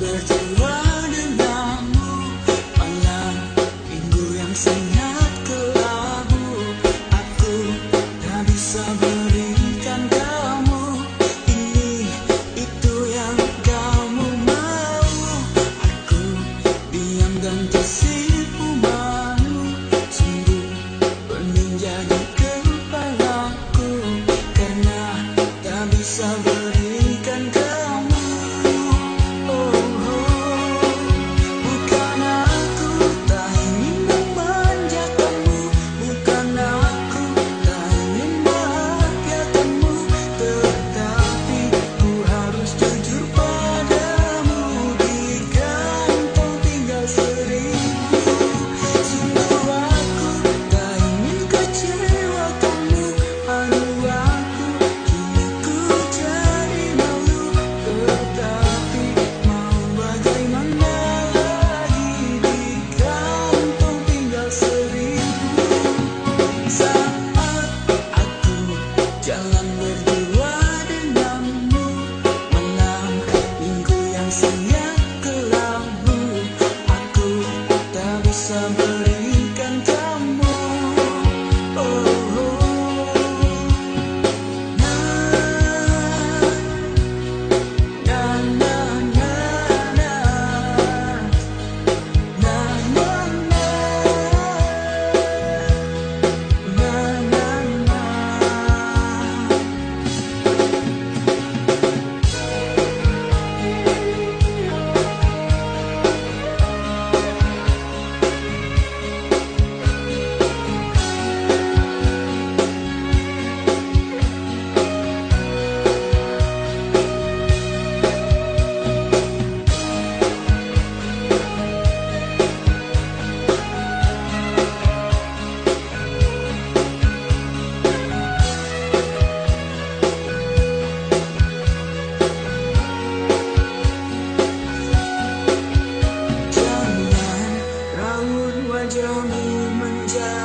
Merchant Jalan. 叫你们家。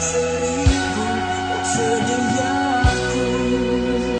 see.